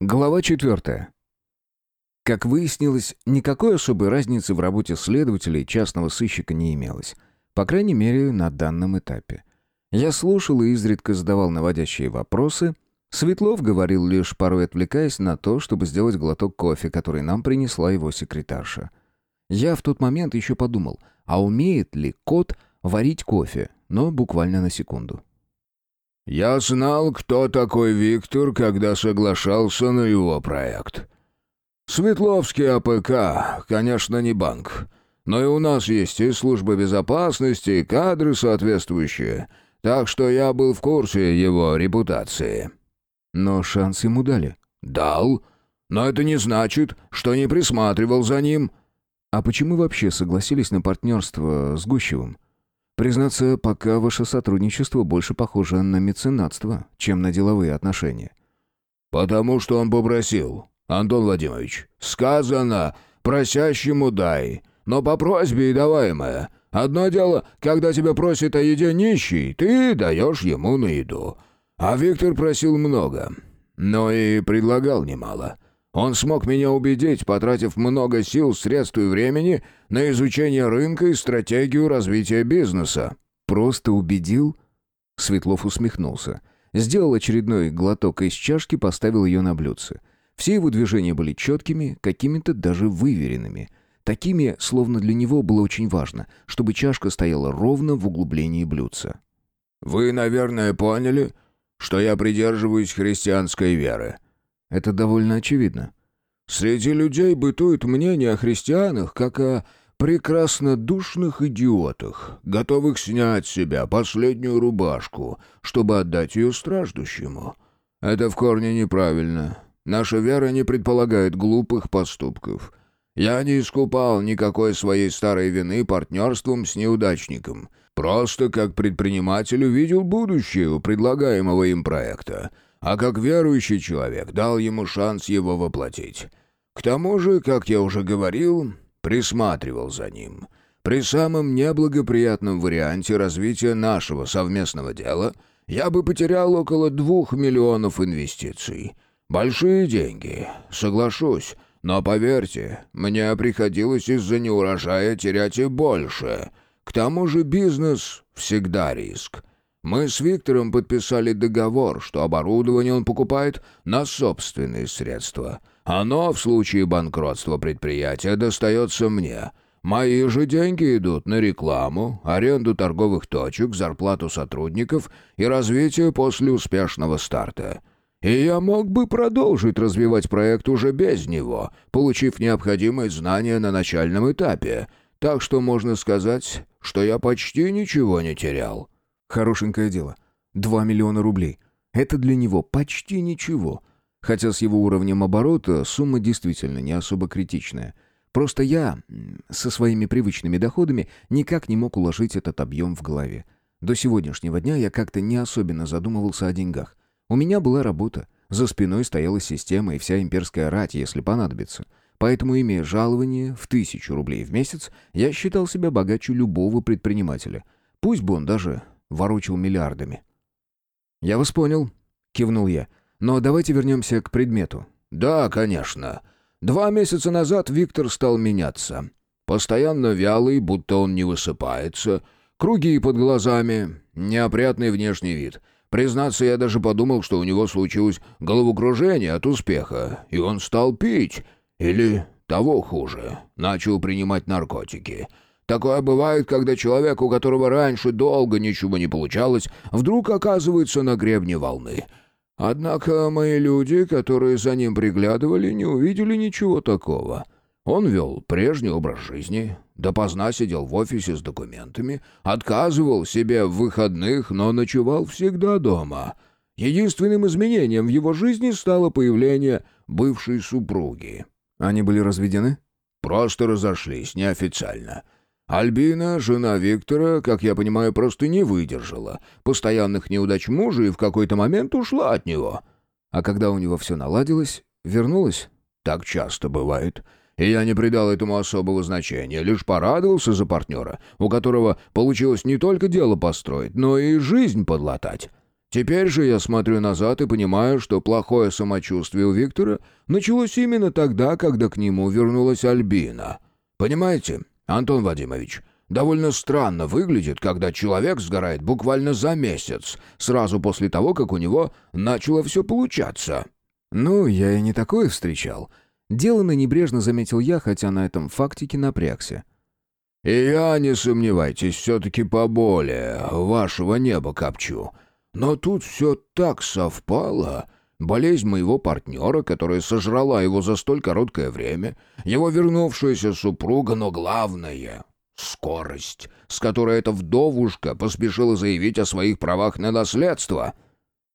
Глава четвертая. Как выяснилось, никакой особой разницы в работе следователя и частного сыщика не имелось. По крайней мере, на данном этапе. Я слушал и изредка задавал наводящие вопросы. Светлов говорил лишь порой отвлекаясь на то, чтобы сделать глоток кофе, который нам принесла его секретарша. Я в тот момент еще подумал, а умеет ли кот варить кофе, но буквально на секунду. «Я знал, кто такой Виктор, когда соглашался на его проект. Светловский АПК, конечно, не банк, но и у нас есть и служба безопасности, и кадры соответствующие, так что я был в курсе его репутации». Но шанс ему дали. «Дал, но это не значит, что не присматривал за ним». А почему вообще согласились на партнерство с Гущевым? Признаться, пока ваше сотрудничество больше похоже на меценатство, чем на деловые отношения. «Потому что он попросил. Антон Владимирович, сказано, просящему дай, но по просьбе и даваемое. Одно дело, когда тебя просит о еде нищий, ты даешь ему на еду. А Виктор просил много, но и предлагал немало. Он смог меня убедить, потратив много сил, средств и времени на изучение рынка и стратегию развития бизнеса. Просто убедил? Светлов усмехнулся. Сделал очередной глоток из чашки, поставил ее на блюдце. Все его движения были четкими, какими-то даже выверенными. Такими, словно для него было очень важно, чтобы чашка стояла ровно в углублении блюдца. «Вы, наверное, поняли, что я придерживаюсь христианской веры», это довольно очевидно. Среди людей бытует мнение о христианах как о прекраснодушных идиотах, готовых снять с себя последнюю рубашку, чтобы отдать ее страждущему. Это в корне неправильно. Наша вера не предполагает глупых поступков. Я не искупал никакой своей старой вины партнерством с неудачником. Просто как предприниматель увидел будущее у предлагаемого им проекта — а как верующий человек дал ему шанс его воплотить. К тому же, как я уже говорил, присматривал за ним. При самом неблагоприятном варианте развития нашего совместного дела я бы потерял около двух миллионов инвестиций. Большие деньги, соглашусь, но поверьте, мне приходилось из-за неурожая терять и больше. К тому же бизнес всегда риск. Мы с Виктором подписали договор, что оборудование он покупает на собственные средства. Оно в случае банкротства предприятия достается мне. Мои же деньги идут на рекламу, аренду торговых точек, зарплату сотрудников и развитие после успешного старта. И я мог бы продолжить развивать проект уже без него, получив необходимые знания на начальном этапе. Так что можно сказать, что я почти ничего не терял. Хорошенькое дело. Два миллиона рублей. Это для него почти ничего. Хотя с его уровнем оборота сумма действительно не особо критичная. Просто я, со своими привычными доходами, никак не мог уложить этот объем в голове. До сегодняшнего дня я как-то не особенно задумывался о деньгах. У меня была работа. За спиной стояла система и вся имперская рать, если понадобится. Поэтому, имея жалование в тысячу рублей в месяц, я считал себя богаче любого предпринимателя. Пусть бы он даже ворочил миллиардами. «Я вас понял», — кивнул я. «Но давайте вернемся к предмету». «Да, конечно. Два месяца назад Виктор стал меняться. Постоянно вялый, будто он не высыпается. Круги под глазами, неопрятный внешний вид. Признаться, я даже подумал, что у него случилось головокружение от успеха, и он стал пить. Или того хуже, начал принимать наркотики». Такое бывает, когда человек, у которого раньше долго ничего не получалось, вдруг оказывается на гребне волны. Однако мои люди, которые за ним приглядывали, не увидели ничего такого. Он вел прежний образ жизни, допоздна сидел в офисе с документами, отказывал себе в выходных, но ночевал всегда дома. Единственным изменением в его жизни стало появление бывшей супруги. Они были разведены? Просто разошлись, неофициально. — Альбина, жена Виктора, как я понимаю, просто не выдержала постоянных неудач мужа и в какой-то момент ушла от него. А когда у него все наладилось, вернулась? Так часто бывает. И я не придал этому особого значения, лишь порадовался за партнера, у которого получилось не только дело построить, но и жизнь подлатать. Теперь же я смотрю назад и понимаю, что плохое самочувствие у Виктора началось именно тогда, когда к нему вернулась Альбина. Понимаете, Антон Вадимович, довольно странно выглядит, когда человек сгорает буквально за месяц, сразу после того, как у него начало все получаться. «Ну, я и не такое встречал». Делано небрежно заметил я, хотя на этом фактике напрягся. «И я, не сомневайтесь, все-таки поболее вашего неба копчу. Но тут все так совпало. Болезнь моего партнера, которая сожрала его за столь короткое время, его вернувшаяся супруга, но главное — скорость, с которой эта вдовушка поспешила заявить о своих правах на наследство».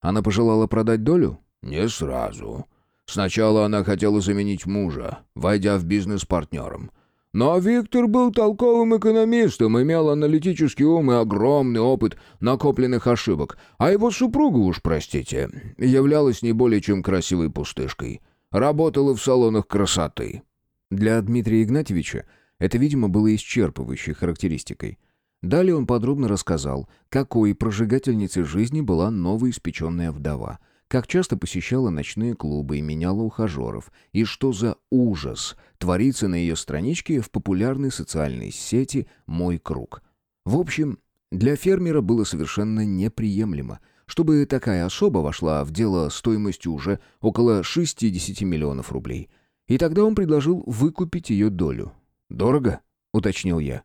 «Она пожелала продать долю?» «Не сразу. Сначала она хотела заменить мужа, войдя в бизнес партнером». Но Виктор был толковым экономистом, имел аналитический ум и огромный опыт накопленных ошибок, а его супруга, уж простите, являлась не более чем красивой пустышкой. Работала в салонах красоты. Для Дмитрия Игнатьевича это, видимо, было исчерпывающей характеристикой. Далее он подробно рассказал, какой прожигательницей жизни была новоиспеченная вдова – как часто посещала ночные клубы и меняла ухажеров, и что за ужас творится на ее страничке в популярной социальной сети «Мой круг». В общем, для фермера было совершенно неприемлемо, чтобы такая особа вошла в дело стоимостью уже около 60 миллионов рублей. И тогда он предложил выкупить ее долю. «Дорого?» — уточнил я.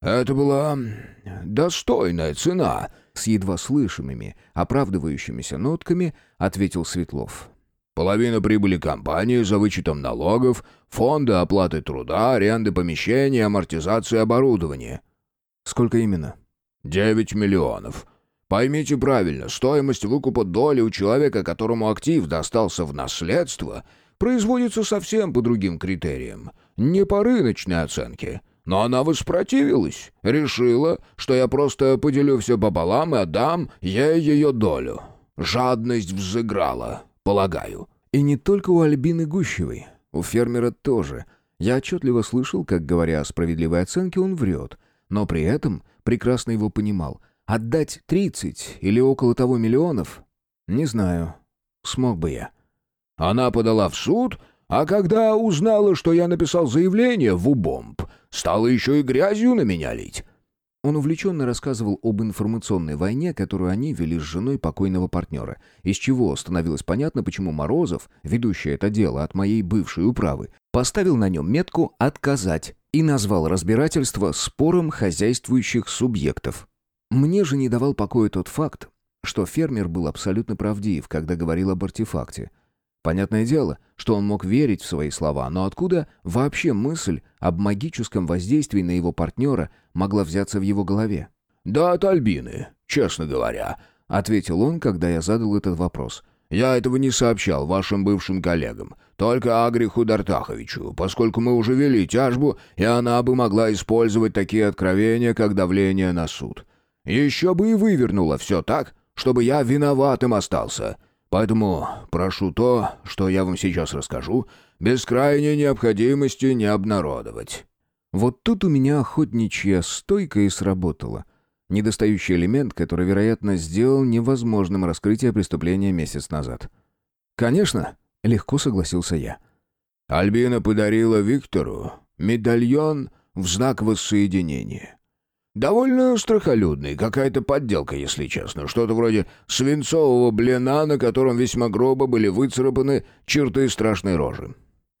«Это была достойная цена», с едва слышимыми, оправдывающимися нотками, ответил Светлов. Половина прибыли компании за вычетом налогов, фонда оплаты труда, аренды помещений, амортизации оборудования. Сколько именно? Девять миллионов. Поймите правильно, стоимость выкупа доли у человека, которому актив достался в наследство, производится совсем по другим критериям, не по рыночной оценке. Но она воспротивилась, решила, что я просто поделю все пополам и отдам ей ее долю. Жадность взыграла, полагаю. И не только у Альбины Гущевой, у фермера тоже. Я отчетливо слышал, как, говоря о справедливой оценке, он врет, но при этом прекрасно его понимал. Отдать 30 или около того миллионов? Не знаю, смог бы я. Она подала в суд, а когда узнала, что я написал заявление в УБОМБ, стала еще и грязью на меня лить. Он увлеченно рассказывал об информационной войне, которую они вели с женой покойного партнера, из чего становилось понятно, почему Морозов, ведущий это дело от моей бывшей управы, поставил на нем метку «отказать» и назвал разбирательство спором хозяйствующих субъектов. Мне же не давал покоя тот факт, что фермер был абсолютно правдив, когда говорил об артефакте. Понятное дело, что он мог верить в свои слова, но откуда вообще мысль об магическом воздействии на его партнера могла взяться в его голове? «Да от Альбины, честно говоря», — ответил он, когда я задал этот вопрос. «Я этого не сообщал вашим бывшим коллегам, только Агриху Дартаховичу, поскольку мы уже вели тяжбу, и она бы могла использовать такие откровения, как давление на суд. Еще бы и вывернула все так, чтобы я виноватым остался». Поэтому прошу то, что я вам сейчас расскажу, без крайней необходимости не обнародовать». Вот тут у меня охотничья стойка и сработала. Недостающий элемент, который, вероятно, сделал невозможным раскрытие преступления месяц назад. «Конечно», — легко согласился я. «Альбина подарила Виктору медальон в знак воссоединения. Довольно страхолюдный, какая-то подделка, если честно. Что-то вроде свинцового блина, на котором весьма грубо были выцарапаны черты страшной рожи.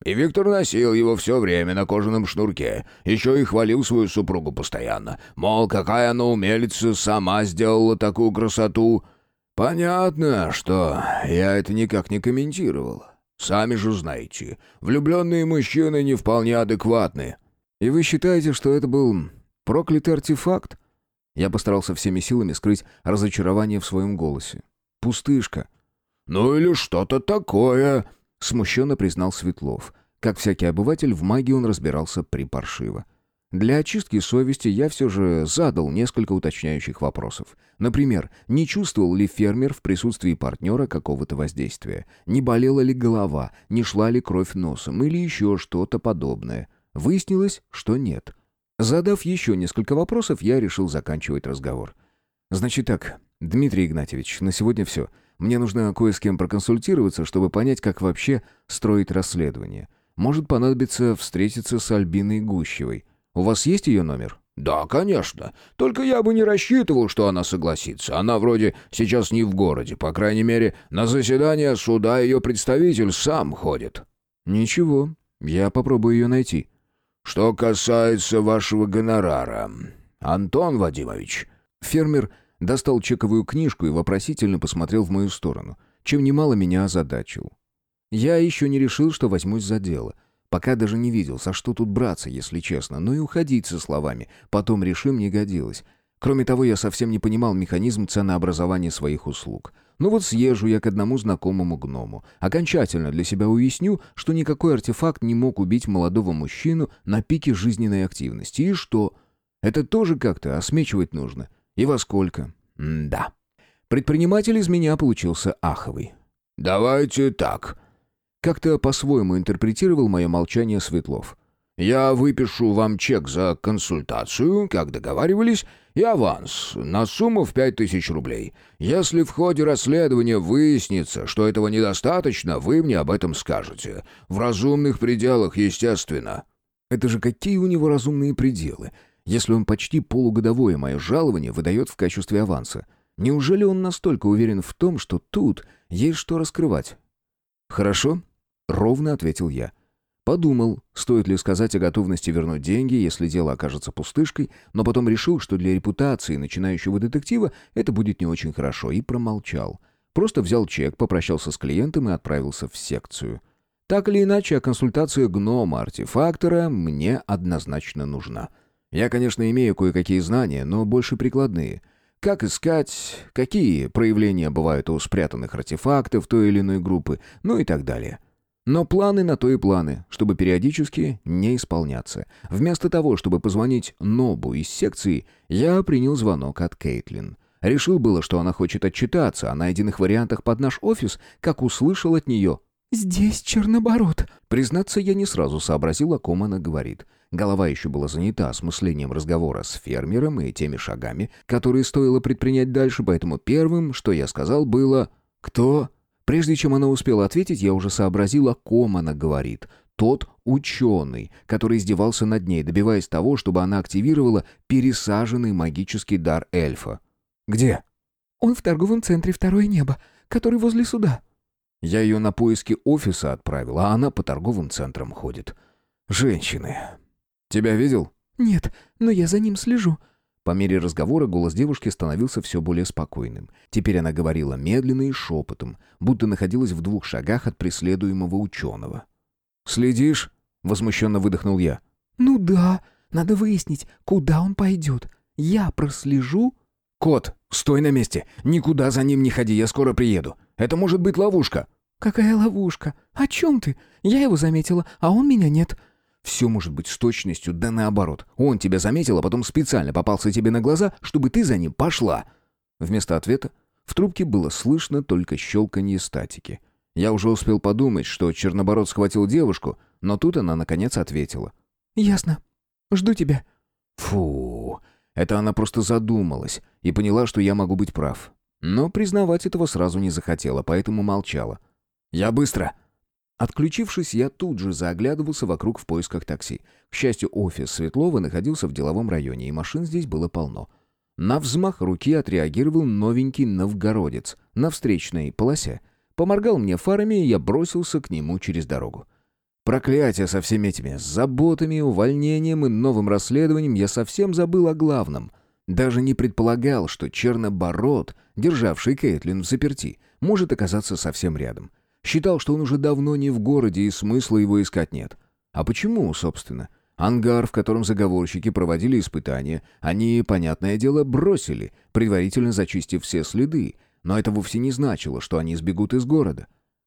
И Виктор носил его все время на кожаном шнурке. Еще и хвалил свою супругу постоянно. Мол, какая она умелица, сама сделала такую красоту. Понятно, что я это никак не комментировал. Сами же знаете, влюбленные мужчины не вполне адекватны. И вы считаете, что это был Проклятый артефакт? Я постарался всеми силами скрыть разочарование в своем голосе. Пустышка. «Ну или что-то такое», — смущенно признал Светлов. Как всякий обыватель, в магии он разбирался припаршиво. Для очистки совести я все же задал несколько уточняющих вопросов. Например, не чувствовал ли фермер в присутствии партнера какого-то воздействия? Не болела ли голова? Не шла ли кровь носом? Или еще что-то подобное? Выяснилось, что нет. Задав еще несколько вопросов, я решил заканчивать разговор. «Значит так, «Дмитрий Игнатьевич, на сегодня все. Мне нужно кое с кем проконсультироваться, чтобы понять, как вообще строить расследование. Может понадобиться встретиться с Альбиной Гущевой. У вас есть ее номер?» «Да, конечно. Только я бы не рассчитывал, что она согласится. Она вроде сейчас не в городе. По крайней мере, на заседание суда ее представитель сам ходит». «Ничего, я попробую ее найти». «Что касается вашего гонорара, Антон Вадимович...» Фермер достал чековую книжку и вопросительно посмотрел в мою сторону, чем немало меня озадачил. Я еще не решил, что возьмусь за дело. Пока даже не видел, за что тут браться, если честно, но и уходить со словами «потом решим» не годилось. Кроме того, я совсем не понимал механизм ценообразования своих услуг. Ну вот съезжу я к одному знакомому гному. Окончательно для себя уясню, что никакой артефакт не мог убить молодого мужчину на пике жизненной активности. И что? Это тоже как-то осмечивать нужно. И во сколько? М да. Предприниматель из меня получился аховый. «Давайте так». Как-то по-своему интерпретировал мое молчание Светлов. «Я выпишу вам чек за консультацию, как договаривались, и аванс на сумму в пять тысяч рублей. Если в ходе расследования выяснится, что этого недостаточно, вы мне об этом скажете. В разумных пределах, естественно». «Это же какие у него разумные пределы?» если он почти полугодовое мое жалование выдает в качестве аванса? Неужели он настолько уверен в том, что тут есть что раскрывать? «Хорошо», — ровно ответил я. Подумал, стоит ли сказать о готовности вернуть деньги, если дело окажется пустышкой, но потом решил, что для репутации начинающего детектива это будет не очень хорошо, и промолчал. Просто взял чек, попрощался с клиентом и отправился в секцию. Так или иначе, консультация гнома-артефактора мне однозначно нужна. Я, конечно, имею кое-какие знания, но больше прикладные. Как искать, какие проявления бывают у спрятанных артефактов той или иной группы, ну и так далее. Но планы на то и планы, чтобы периодически не исполняться. Вместо того, чтобы позвонить Нобу из секции, я принял звонок от Кейтлин. Решил было, что она хочет отчитаться о найденных вариантах под наш офис, как услышал от нее «Здесь Черноборот». Признаться, я не сразу сообразил, о ком она говорит. Голова еще была занята осмыслением разговора с фермером и теми шагами, которые стоило предпринять дальше, поэтому первым, что я сказал, было «Кто?». Прежде чем она успела ответить, я уже сообразил, о ком она говорит. Тот ученый, который издевался над ней, добиваясь того, чтобы она активировала пересаженный магический дар эльфа. «Где?» «Он в торговом центре «Второе небо», который возле суда». Я ее на поиски офиса отправил, а она по торговым центрам ходит. Женщины. Тебя видел? Нет, но я за ним слежу. По мере разговора голос девушки становился все более спокойным. Теперь она говорила медленно и шепотом, будто находилась в двух шагах от преследуемого ученого. «Следишь?» — возмущенно выдохнул я. «Ну да, надо выяснить, куда он пойдет. Я прослежу...» «Кот, стой на месте! Никуда за ним не ходи, я скоро приеду. Это может быть ловушка». «Какая ловушка? О чем ты? Я его заметила, а он меня нет». «Все может быть с точностью, да наоборот. Он тебя заметил, а потом специально попался тебе на глаза, чтобы ты за ним пошла». Вместо ответа в трубке было слышно только щелканье статики. Я уже успел подумать, что Чернобород схватил девушку, но тут она наконец ответила. «Ясно. Жду тебя». Фу, это она просто задумалась и поняла, что я могу быть прав. Но признавать этого сразу не захотела, поэтому молчала. «Я быстро!» Отключившись, я тут же заоглядывался вокруг в поисках такси. К счастью, офис Светлова находился в деловом районе, и машин здесь было полно. На взмах руки отреагировал новенький новгородец на встречной полосе. Поморгал мне фарами, и я бросился к нему через дорогу. Проклятие со всеми этими заботами, увольнением и новым расследованием я совсем забыл о главном. Даже не предполагал, что Чернобород, державший Кейтлин в заперти, может оказаться совсем рядом. Считал, что он уже давно не в городе и смысла его искать нет. А почему, собственно? Ангар, в котором заговорщики проводили испытания, они, понятное дело, бросили, предварительно зачистив все следы, но это вовсе не значило, что они сбегут из города.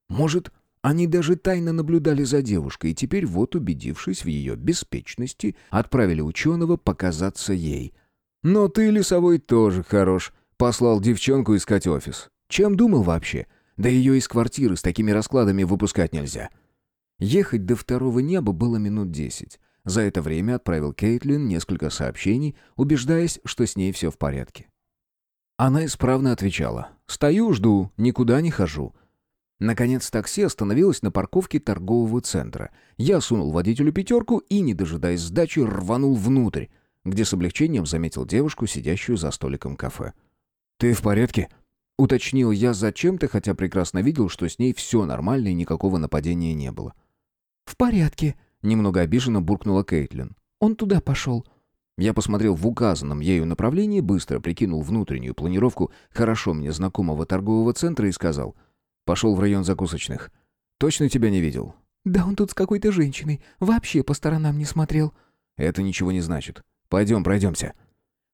Может, они даже тайно наблюдали за девушкой, и теперь, вот убедившись в ее беспечности, отправили ученого показаться ей — «Но ты, лесовой, тоже хорош», — послал девчонку искать офис. «Чем думал вообще? Да ее из квартиры с такими раскладами выпускать нельзя». Ехать до второго неба было минут десять. За это время отправил Кейтлин несколько сообщений, убеждаясь, что с ней все в порядке. Она исправно отвечала. «Стою, жду, никуда не хожу». Наконец такси остановилось на парковке торгового центра. Я сунул водителю пятерку и, не дожидаясь сдачи, рванул внутрь, где с облегчением заметил девушку, сидящую за столиком кафе. «Ты в порядке?» — уточнил я зачем-то, хотя прекрасно видел, что с ней все нормально и никакого нападения не было. «В порядке», — немного обиженно буркнула Кейтлин. «Он туда пошел». Я посмотрел в указанном ею направлении, быстро прикинул внутреннюю планировку хорошо мне знакомого торгового центра и сказал «Пошел в район закусочных. Точно тебя не видел?» «Да он тут с какой-то женщиной. Вообще по сторонам не смотрел». «Это ничего не значит. Пойдем, пройдемся».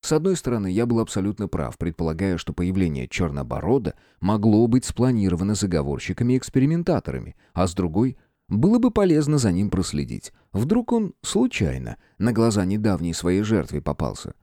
С одной стороны, я был абсолютно прав, предполагая, что появление Черноборода могло быть спланировано заговорщиками-экспериментаторами, а с другой — было бы полезно за ним проследить. Вдруг он случайно на глаза недавней своей жертве попался.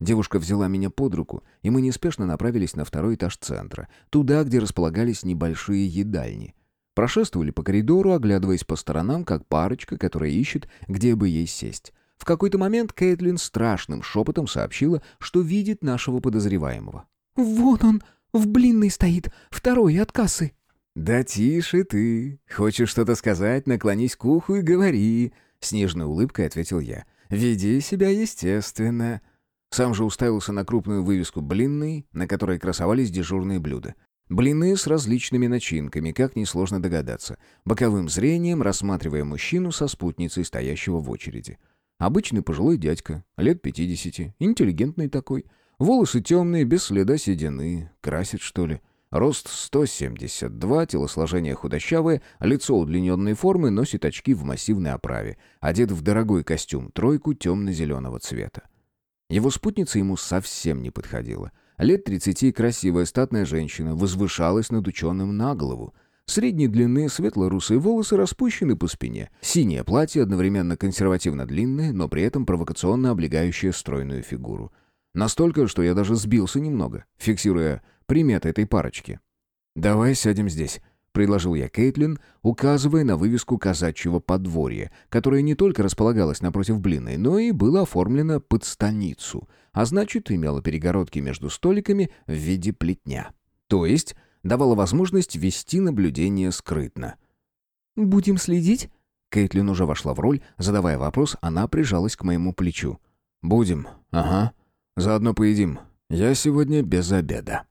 Девушка взяла меня под руку, и мы неспешно направились на второй этаж центра, туда, где располагались небольшие едальни. Прошествовали по коридору, оглядываясь по сторонам, как парочка, которая ищет, где бы ей сесть. В какой-то момент Кейтлин страшным шепотом сообщила, что видит нашего подозреваемого. «Вон он, в блинной стоит, второй от кассы». «Да тише ты. Хочешь что-то сказать, наклонись к уху и говори», — с нежной улыбкой ответил я. «Веди себя естественно». Сам же уставился на крупную вывеску «Блинный», на которой красовались дежурные блюда. Блины с различными начинками, как несложно догадаться. Боковым зрением рассматривая мужчину со спутницей, стоящего в очереди. Обычный пожилой дядька, лет пятидесяти, интеллигентный такой. Волосы темные, без следа седины. Красит, что ли? Рост 172, телосложение худощавое, лицо удлиненной формы, носит очки в массивной оправе, одет в дорогой костюм, тройку темно-зеленого цвета. Его спутница ему совсем не подходила. Лет 30 красивая статная женщина возвышалась над ученым на голову. Средней длины светло-русые волосы распущены по спине. Синее платье одновременно консервативно длинное, но при этом провокационно облегающее стройную фигуру. Настолько, что я даже сбился немного, фиксируя приметы этой парочки. «Давай сядем здесь», — предложил я Кейтлин, указывая на вывеску казачьего подворья, которая не только располагалась напротив блины, но и была оформлена под станицу, а значит, имела перегородки между столиками в виде плетня. То есть давала возможность вести наблюдение скрытно. «Будем следить?» Кейтлин уже вошла в роль, задавая вопрос, она прижалась к моему плечу. «Будем, ага. Заодно поедим. Я сегодня без обеда».